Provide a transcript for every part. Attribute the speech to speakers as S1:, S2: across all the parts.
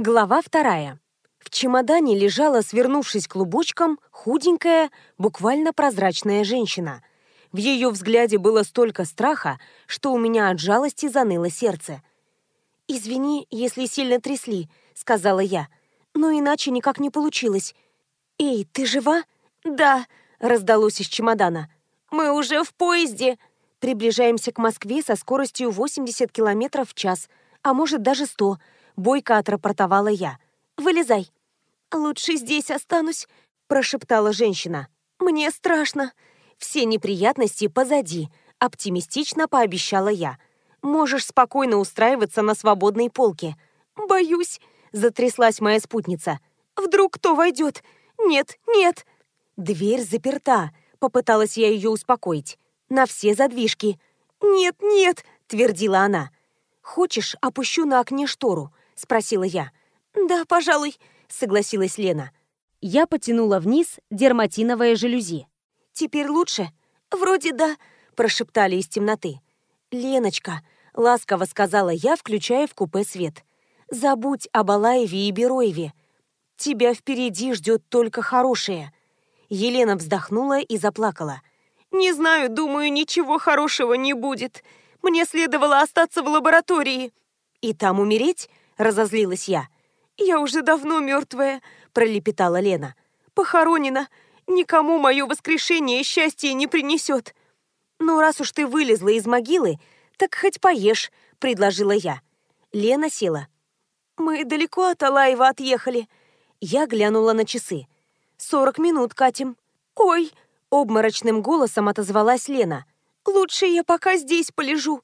S1: Глава вторая. В чемодане лежала, свернувшись клубочком, худенькая, буквально прозрачная женщина. В ее взгляде было столько страха, что у меня от жалости заныло сердце. «Извини, если сильно трясли», — сказала я. «Но иначе никак не получилось. Эй, ты жива?» «Да», — раздалось из чемодана. «Мы уже в поезде». Приближаемся к Москве со скоростью 80 км в час, а может даже 100 бойко отрапортовала я. «Вылезай». «Лучше здесь останусь», — прошептала женщина. «Мне страшно». «Все неприятности позади», — оптимистично пообещала я. «Можешь спокойно устраиваться на свободной полке». «Боюсь», — затряслась моя спутница. «Вдруг кто войдет? Нет, нет». «Дверь заперта», — попыталась я ее успокоить. «На все задвижки». «Нет, нет», — твердила она. «Хочешь, опущу на окне штору? — спросила я. «Да, пожалуй», — согласилась Лена. Я потянула вниз дерматиновые жалюзи. «Теперь лучше?» «Вроде да», — прошептали из темноты. «Леночка», — ласково сказала я, включая в купе свет. «Забудь об Алаеве и Бероеве. Тебя впереди ждет только хорошее». Елена вздохнула и заплакала. «Не знаю, думаю, ничего хорошего не будет. Мне следовало остаться в лаборатории». «И там умереть?» Разозлилась я. «Я уже давно мертвая», — пролепетала Лена. «Похоронена. Никому мое воскрешение счастья не принесет». «Ну, раз уж ты вылезла из могилы, так хоть поешь», — предложила я. Лена села. «Мы далеко от Алаева отъехали». Я глянула на часы. «Сорок минут катим». «Ой!» — обморочным голосом отозвалась Лена. «Лучше я пока здесь полежу».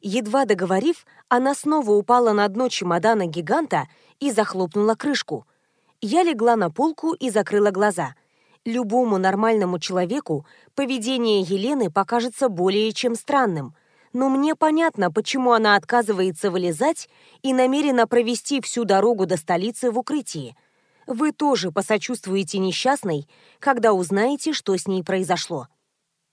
S1: Едва договорив, она снова упала на дно чемодана гиганта и захлопнула крышку. Я легла на полку и закрыла глаза. Любому нормальному человеку поведение Елены покажется более чем странным. Но мне понятно, почему она отказывается вылезать и намерена провести всю дорогу до столицы в укрытии. Вы тоже посочувствуете несчастной, когда узнаете, что с ней произошло.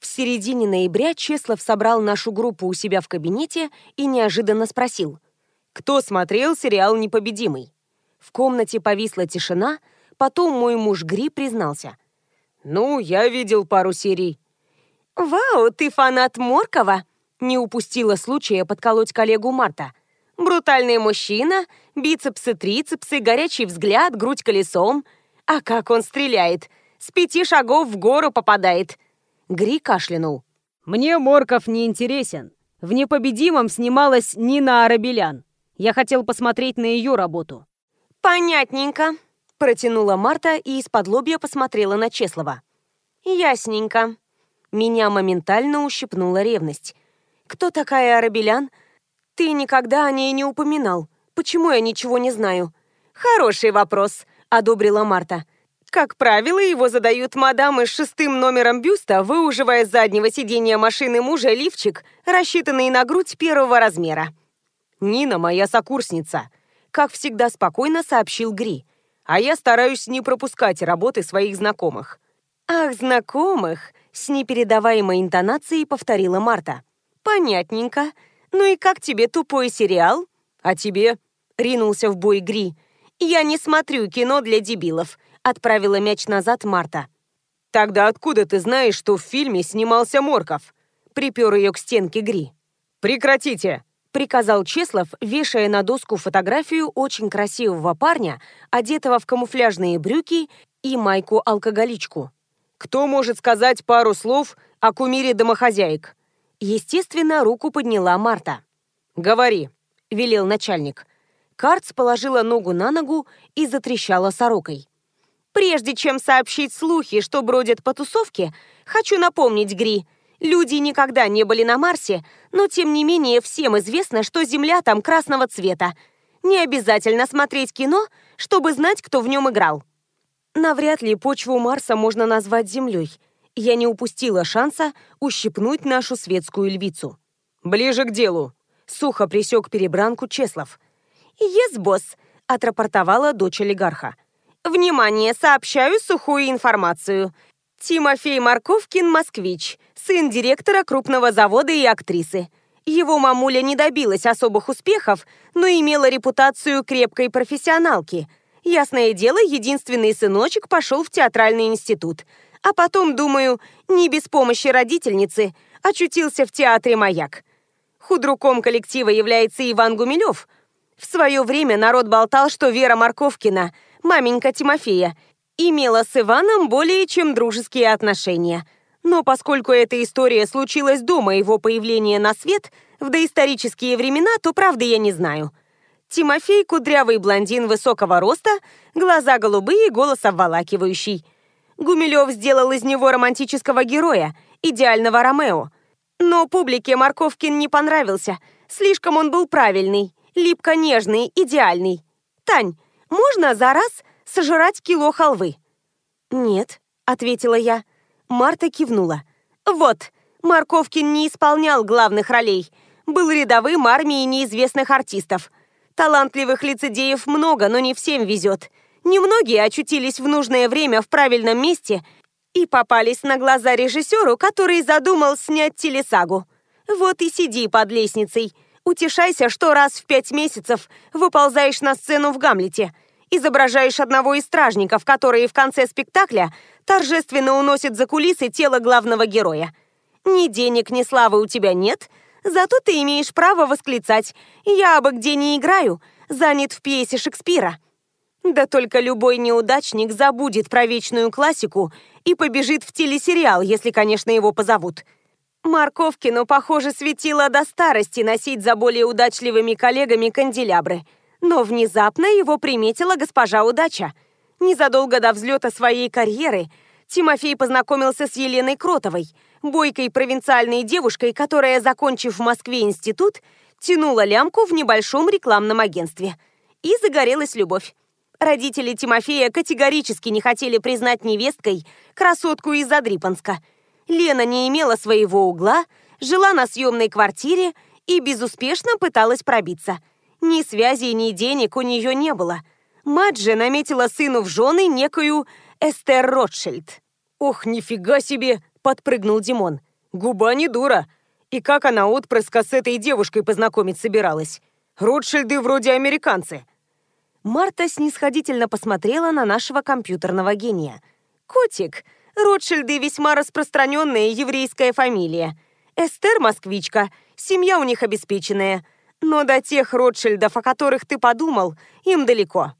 S1: В середине ноября Чеслов собрал нашу группу у себя в кабинете и неожиданно спросил. «Кто смотрел сериал «Непобедимый»?» В комнате повисла тишина, потом мой муж Гри признался. «Ну, я видел пару серий». «Вау, ты фанат Моркова?» Не упустила случая подколоть коллегу Марта. «Брутальный мужчина, бицепсы-трицепсы, горячий взгляд, грудь колесом. А как он стреляет! С пяти шагов в гору попадает. Гри кашлянул.
S2: «Мне Морков не интересен. В «Непобедимом» снималась Нина Арабелян. Я хотел посмотреть на ее работу».
S1: «Понятненько», — протянула Марта и из-под лобья посмотрела на Чеслова. «Ясненько». Меня моментально ущипнула ревность. «Кто такая Арабелян? Ты никогда о ней не упоминал. Почему я ничего не знаю?» «Хороший вопрос», — одобрила Марта. Как правило, его задают мадамы с шестым номером бюста, выуживая с заднего сиденья машины мужа лифчик, рассчитанный на грудь первого размера. «Нина моя сокурсница», — как всегда спокойно сообщил Гри. «А я стараюсь не пропускать работы своих знакомых». «Ах, знакомых!» — с непередаваемой интонацией повторила Марта. «Понятненько. Ну и как тебе тупой сериал?» «А тебе?» — ринулся в бой Гри. «Я не смотрю кино для дебилов. Отправила мяч назад Марта. «Тогда откуда ты знаешь, что в фильме снимался Морков?» Припер ее к стенке Гри. «Прекратите!» приказал Чеслов, вешая на доску фотографию очень красивого парня, одетого в камуфляжные брюки и майку-алкоголичку. «Кто может сказать пару слов о кумире домохозяек?» Естественно, руку подняла Марта. «Говори», — велел начальник. Карц положила ногу на ногу и затрещала сорокой. Прежде чем сообщить слухи, что бродят по тусовке, хочу напомнить Гри. Люди никогда не были на Марсе, но тем не менее всем известно, что Земля там красного цвета. Не обязательно смотреть кино, чтобы знать, кто в нем играл. Навряд ли почву Марса можно назвать Землей. Я не упустила шанса ущипнуть нашу светскую львицу. «Ближе к делу», — сухо присек перебранку Чеслов. «Ес, босс», — отрапортовала дочь олигарха. Внимание, сообщаю сухую информацию. Тимофей Марковкин, москвич, сын директора крупного завода и актрисы. Его мамуля не добилась особых успехов, но имела репутацию крепкой профессионалки. Ясное дело, единственный сыночек пошел в театральный институт. А потом, думаю, не без помощи родительницы, очутился в театре «Маяк». Худруком коллектива является Иван Гумилев. В свое время народ болтал, что Вера Марковкина, маменька Тимофея, имела с Иваном более чем дружеские отношения – но поскольку эта история случилась до моего появления на свет, в доисторические времена, то правды я не знаю. Тимофей – кудрявый блондин высокого роста, глаза голубые, голос обволакивающий. Гумилев сделал из него романтического героя, идеального Ромео. Но публике Марковкин не понравился. Слишком он был правильный, липко-нежный, идеальный. «Тань, можно за раз сожрать кило халвы?» «Нет», — ответила я. Марта кивнула. «Вот, Марковкин не исполнял главных ролей. Был рядовым армии неизвестных артистов. Талантливых лицедеев много, но не всем везет. Немногие очутились в нужное время в правильном месте и попались на глаза режиссеру, который задумал снять телесагу. Вот и сиди под лестницей. Утешайся, что раз в пять месяцев выползаешь на сцену в «Гамлете», изображаешь одного из стражников, которые в конце спектакля торжественно уносит за кулисы тело главного героя. Ни денег, ни славы у тебя нет, зато ты имеешь право восклицать «Я абы где не играю, занят в пьесе Шекспира». Да только любой неудачник забудет про вечную классику и побежит в телесериал, если, конечно, его позовут. Марковкину, похоже, светило до старости носить за более удачливыми коллегами канделябры. Но внезапно его приметила госпожа Удача – Незадолго до взлета своей карьеры Тимофей познакомился с Еленой Кротовой, бойкой провинциальной девушкой, которая, закончив в Москве институт, тянула лямку в небольшом рекламном агентстве. И загорелась любовь. Родители Тимофея категорически не хотели признать невесткой красотку из Задрипанска. Лена не имела своего угла, жила на съемной квартире и безуспешно пыталась пробиться. Ни связи, ни денег у нее не было – Мать же наметила сыну в жены некую Эстер Ротшильд. «Ох, нифига себе!» – подпрыгнул Димон. «Губа не дура. И как она отпрыска с этой девушкой познакомить собиралась? Ротшильды вроде американцы». Марта снисходительно посмотрела на нашего компьютерного гения. «Котик, Ротшильды весьма распространенная еврейская фамилия. Эстер – москвичка, семья у них обеспеченная. Но до тех Ротшильдов, о которых ты подумал, им далеко».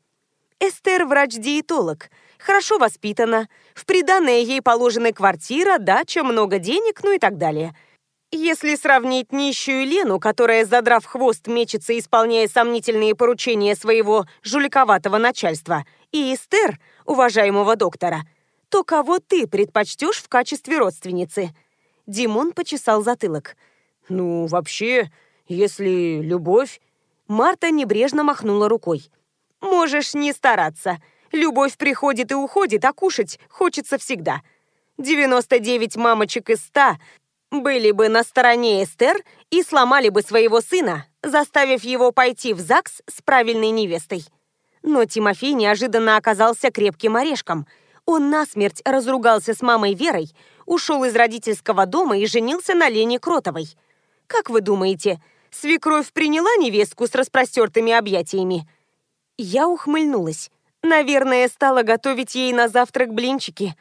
S1: Эстер – врач-диетолог, хорошо воспитана, в приданное ей положены квартира, дача, много денег, ну и так далее. Если сравнить нищую Лену, которая, задрав хвост, мечется, исполняя сомнительные поручения своего жуликоватого начальства, и Эстер, уважаемого доктора, то кого ты предпочтешь в качестве родственницы? Димон почесал затылок. «Ну, вообще, если любовь...» Марта небрежно махнула рукой. Можешь не стараться. Любовь приходит и уходит, а кушать хочется всегда. 99 мамочек из 100 были бы на стороне Эстер и сломали бы своего сына, заставив его пойти в ЗАГС с правильной невестой. Но Тимофей неожиданно оказался крепким орешком. Он насмерть разругался с мамой Верой, ушел из родительского дома и женился на Лене Кротовой. Как вы думаете, свекровь приняла невестку с распростертыми объятиями? Я ухмыльнулась. Наверное, стала готовить ей на завтрак блинчики.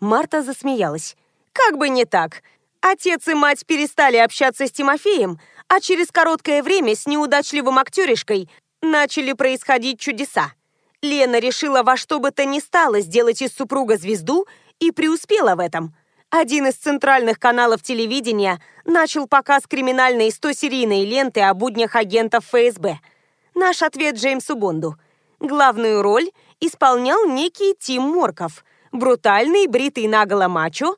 S1: Марта засмеялась. Как бы не так. Отец и мать перестали общаться с Тимофеем, а через короткое время с неудачливым актеришкой начали происходить чудеса. Лена решила во что бы то ни стало сделать из супруга звезду и преуспела в этом. Один из центральных каналов телевидения начал показ криминальной 100-серийной ленты о буднях агентов ФСБ – Наш ответ Джеймсу Бонду. Главную роль исполнял некий Тим Морков, брутальный, бритый наголо мачо,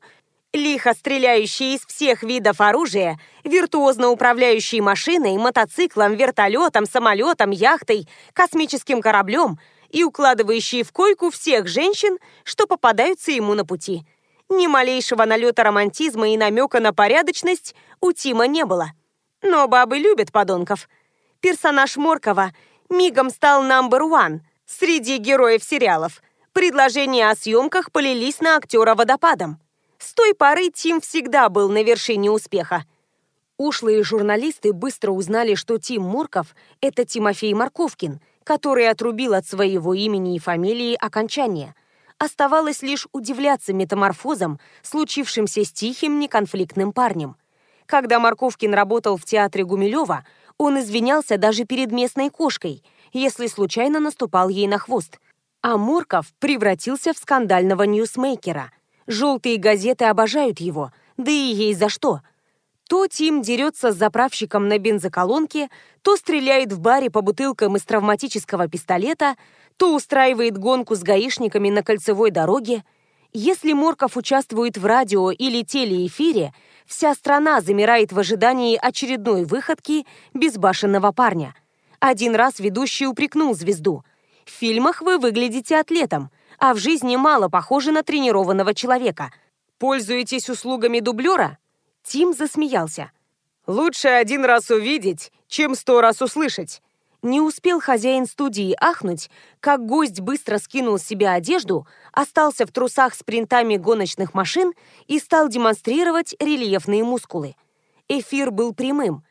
S1: лихо стреляющий из всех видов оружия, виртуозно управляющий машиной, мотоциклом, вертолетом, самолетом, яхтой, космическим кораблем и укладывающий в койку всех женщин, что попадаются ему на пути. Ни малейшего налета романтизма и намека на порядочность у Тима не было. Но бабы любят подонков – персонаж Моркова мигом стал number one среди героев сериалов. Предложения о съемках полились на актера водопадом. С той поры Тим всегда был на вершине успеха. Ушлые журналисты быстро узнали, что Тим Мурков – это Тимофей Марковкин, который отрубил от своего имени и фамилии окончание. Оставалось лишь удивляться метаморфозам, случившимся с тихим, неконфликтным парнем. Когда Марковкин работал в театре Гумилева, он извинялся даже перед местной кошкой, если случайно наступал ей на хвост. А Мурков превратился в скандального ньюсмейкера. Желтые газеты обожают его, да и ей за что – то Тим дерется с заправщиком на бензоколонке, то стреляет в баре по бутылкам из травматического пистолета, то устраивает гонку с гаишниками на кольцевой дороге. Если Морков участвует в радио или телеэфире, вся страна замирает в ожидании очередной выходки безбашенного парня. Один раз ведущий упрекнул звезду. «В фильмах вы выглядите атлетом, а в жизни мало похожи на тренированного человека. Пользуетесь услугами дублера? Тим засмеялся. «Лучше один раз увидеть, чем сто раз услышать». Не успел хозяин студии ахнуть, как гость быстро скинул с себя одежду, остался в трусах с принтами гоночных машин и стал демонстрировать рельефные мускулы. Эфир был прямым.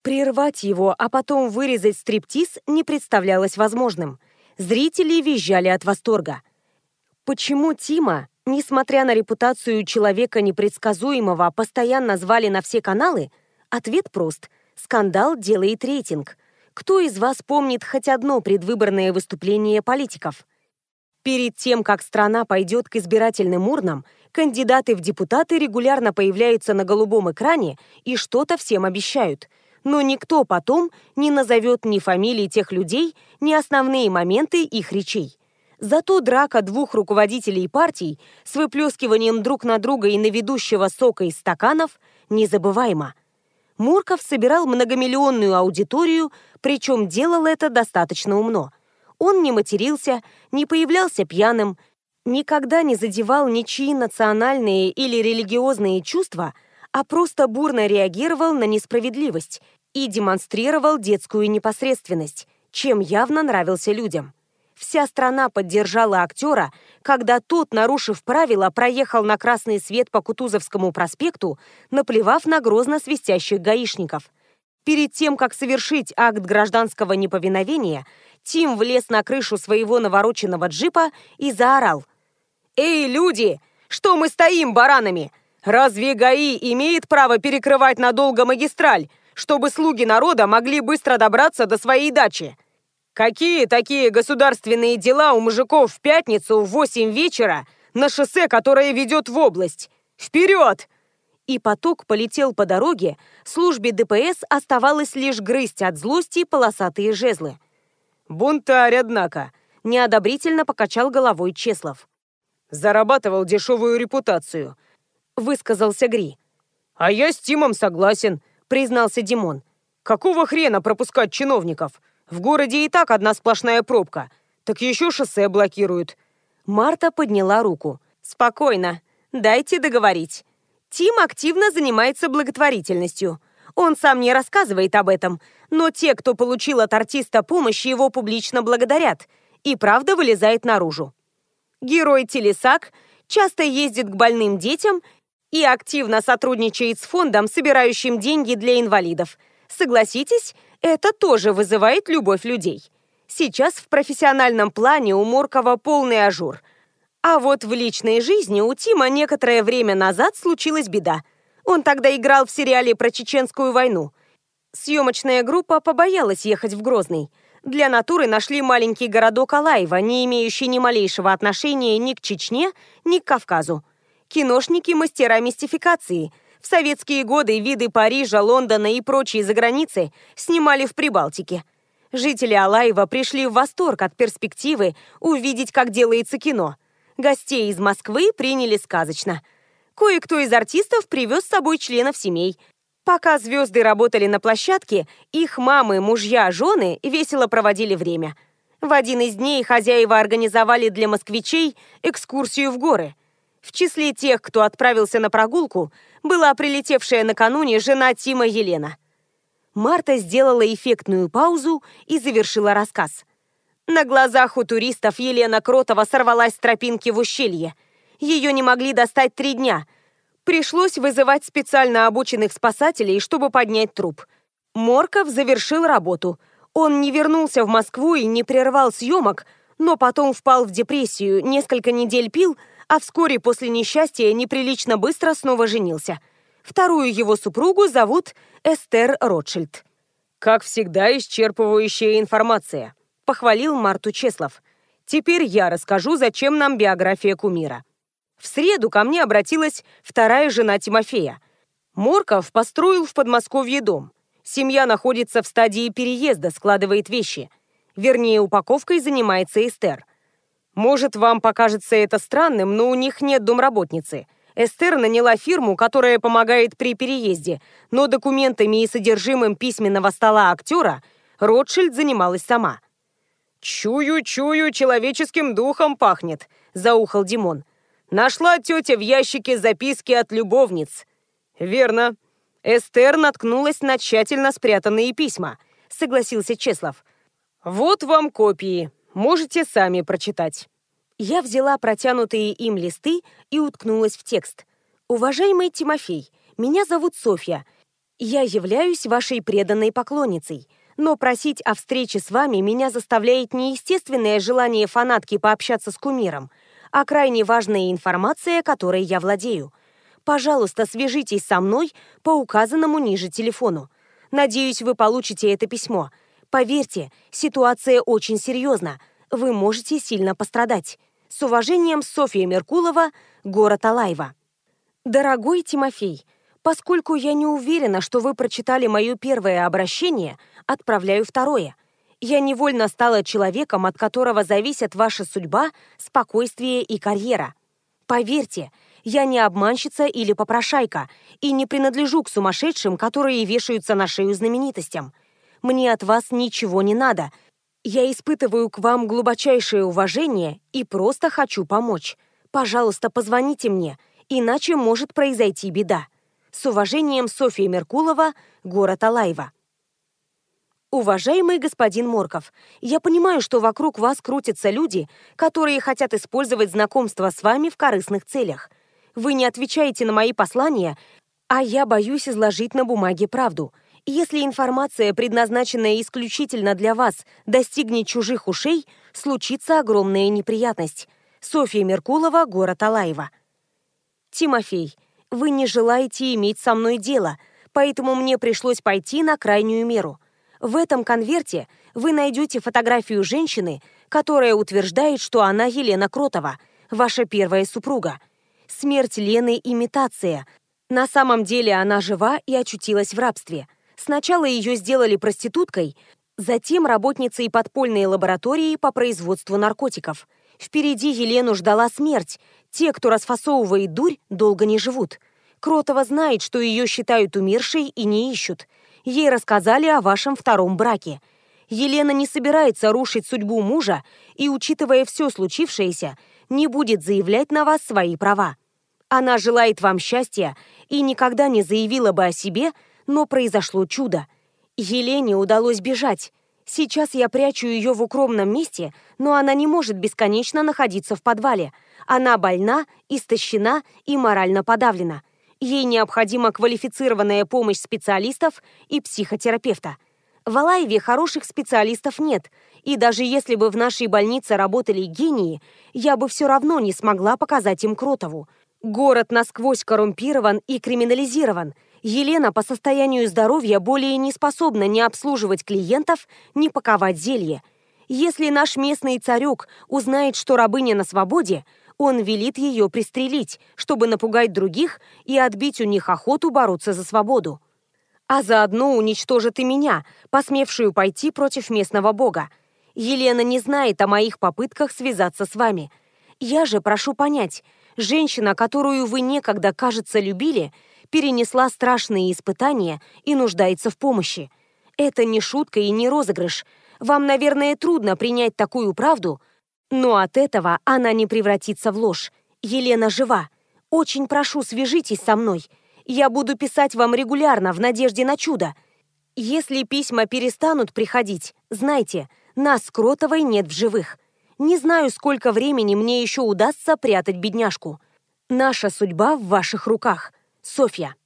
S1: Прервать его, а потом вырезать стриптиз не представлялось возможным. Зрители визжали от восторга. Почему Тима Несмотря на репутацию человека непредсказуемого, постоянно звали на все каналы, ответ прост. Скандал делает рейтинг. Кто из вас помнит хоть одно предвыборное выступление политиков? Перед тем, как страна пойдет к избирательным урнам, кандидаты в депутаты регулярно появляются на голубом экране и что-то всем обещают. Но никто потом не назовет ни фамилии тех людей, ни основные моменты их речей. Зато драка двух руководителей партий с выплескиванием друг на друга и на ведущего сока из стаканов незабываема. Мурков собирал многомиллионную аудиторию, причем делал это достаточно умно. Он не матерился, не появлялся пьяным, никогда не задевал ничьи национальные или религиозные чувства, а просто бурно реагировал на несправедливость и демонстрировал детскую непосредственность, чем явно нравился людям. Вся страна поддержала актера, когда тот, нарушив правила, проехал на красный свет по Кутузовскому проспекту, наплевав на грозно свистящих гаишников. Перед тем, как совершить акт гражданского неповиновения, Тим влез на крышу своего навороченного джипа и заорал. «Эй, люди! Что мы стоим баранами? Разве ГАИ имеет право перекрывать надолго магистраль, чтобы слуги народа могли быстро добраться до своей дачи?» Какие такие государственные дела у мужиков в пятницу в 8 вечера на шоссе, которое ведет в область? Вперед! И поток полетел по дороге, службе ДПС оставалось лишь грызть от злости полосатые жезлы. «Бунтарь, однако», — неодобрительно покачал головой Чеслов. «Зарабатывал дешевую репутацию», — высказался Гри. «А я с Тимом согласен», — признался Димон. «Какого хрена пропускать чиновников? В городе и так одна сплошная пробка. Так еще шоссе блокируют». Марта подняла руку. «Спокойно. Дайте договорить. Тим активно занимается благотворительностью. Он сам не рассказывает об этом, но те, кто получил от артиста помощь, его публично благодарят. И правда вылезает наружу. Герой телесаг часто ездит к больным детям и активно сотрудничает с фондом, собирающим деньги для инвалидов. Согласитесь, это тоже вызывает любовь людей. Сейчас в профессиональном плане у Моркова полный ажур. А вот в личной жизни у Тима некоторое время назад случилась беда. Он тогда играл в сериале про Чеченскую войну. Съемочная группа побоялась ехать в Грозный. Для натуры нашли маленький городок Алаева, не имеющий ни малейшего отношения ни к Чечне, ни к Кавказу. Киношники – мастера мистификации – в советские годы виды Парижа, Лондона и прочие заграницы снимали в Прибалтике. Жители Алаева пришли в восторг от перспективы увидеть, как делается кино. Гостей из Москвы приняли сказочно. Кое-кто из артистов привез с собой членов семей. Пока звезды работали на площадке, их мамы, мужья, жены весело проводили время. В один из дней хозяева организовали для москвичей экскурсию в горы. В числе тех, кто отправился на прогулку, была прилетевшая накануне жена Тима Елена. Марта сделала эффектную паузу и завершила рассказ. На глазах у туристов Елена Кротова сорвалась с тропинки в ущелье. Ее не могли достать три дня. Пришлось вызывать специально обученных спасателей, чтобы поднять труп. Морков завершил работу. Он не вернулся в Москву и не прервал съемок, но потом впал в депрессию, несколько недель пил, а вскоре после несчастья неприлично быстро снова женился. Вторую его супругу зовут Эстер Ротшильд.
S2: «Как всегда, исчерпывающая информация», — похвалил Марту Чеслов. «Теперь я расскажу, зачем нам биография кумира». В среду ко мне обратилась вторая жена Тимофея. Морков построил в Подмосковье дом. Семья находится в стадии переезда, складывает вещи. Вернее, упаковкой занимается Эстер. Может, вам покажется это странным, но у них нет домработницы. Эстер наняла фирму, которая помогает при переезде, но документами и содержимым письменного стола актера Ротшильд занималась сама. «Чую, чую, человеческим духом пахнет», — заухал Димон. «Нашла тетя в ящике записки от любовниц». «Верно. Эстер наткнулась на тщательно спрятанные письма», — согласился Чеслов. «Вот вам копии. Можете сами прочитать».
S1: Я взяла протянутые им листы и уткнулась в текст. «Уважаемый Тимофей, меня зовут Софья. Я являюсь вашей преданной поклонницей, но просить о встрече с вами меня заставляет не естественное желание фанатки пообщаться с кумиром, а крайне важная информация, которой я владею. Пожалуйста, свяжитесь со мной по указанному ниже телефону. Надеюсь, вы получите это письмо. Поверьте, ситуация очень серьезна. Вы можете сильно пострадать. С уважением, Софья Меркулова, город Алайва. Дорогой Тимофей, поскольку я не уверена, что вы прочитали мое первое обращение, отправляю второе. Я невольно стала человеком, от которого зависит ваша судьба, спокойствие и карьера. Поверьте, я не обманщица или попрошайка и не принадлежу к сумасшедшим, которые вешаются на шею знаменитостям. Мне от вас ничего не надо. Я испытываю к вам глубочайшее уважение и просто хочу помочь. Пожалуйста, позвоните мне, иначе может произойти беда. С уважением, Софья Меркулова, город Алайва. Уважаемый господин Морков, я понимаю, что вокруг вас крутятся люди, которые хотят использовать знакомство с вами в корыстных целях. Вы не отвечаете на мои послания, а я боюсь изложить на бумаге правду – если информация, предназначенная исключительно для вас, достигнет чужих ушей, случится огромная неприятность. Софья Меркулова, город Алаева. Тимофей, вы не желаете иметь со мной дело, поэтому мне пришлось пойти на крайнюю меру. В этом конверте вы найдете фотографию женщины, которая утверждает, что она Елена Кротова, ваша первая супруга. Смерть Лены – имитация. На самом деле она жива и очутилась в рабстве – Сначала ее сделали проституткой, затем работницей подпольной лаборатории по производству наркотиков. Впереди Елену ждала смерть. Те, кто расфасовывает дурь, долго не живут. Кротова знает, что ее считают умершей и не ищут. Ей рассказали о вашем втором браке. Елена не собирается рушить судьбу мужа и, учитывая все случившееся, не будет заявлять на вас свои права. Она желает вам счастья и никогда не заявила бы о себе – но произошло чудо. Елене удалось бежать. Сейчас я прячу ее в укромном месте, но она не может бесконечно находиться в подвале. Она больна, истощена и морально подавлена. Ей необходима квалифицированная помощь специалистов и психотерапевта. В Алаеве хороших специалистов нет, и даже если бы в нашей больнице работали гении, я бы все равно не смогла показать им Кротову. Город насквозь коррумпирован и криминализирован – Елена по состоянию здоровья более не способна ни обслуживать клиентов, ни паковать зелье. Если наш местный царек узнает, что рабыня на свободе, он велит ее пристрелить, чтобы напугать других и отбить у них охоту бороться за свободу. А заодно уничтожит и меня, посмевшую пойти против местного бога. Елена не знает о моих попытках связаться с вами. Я же прошу понять, женщина, которую вы некогда, кажется, любили – перенесла страшные испытания и нуждается в помощи. Это не шутка и не розыгрыш. Вам, наверное, трудно принять такую правду, но от этого она не превратится в ложь. Елена жива. Очень прошу, свяжитесь со мной. Я буду писать вам регулярно в надежде на чудо. Если письма перестанут приходить, знайте, нас с Кротовой нет в живых. Не знаю, сколько времени мне еще удастся прятать бедняжку. Наша судьба в ваших руках. Софья.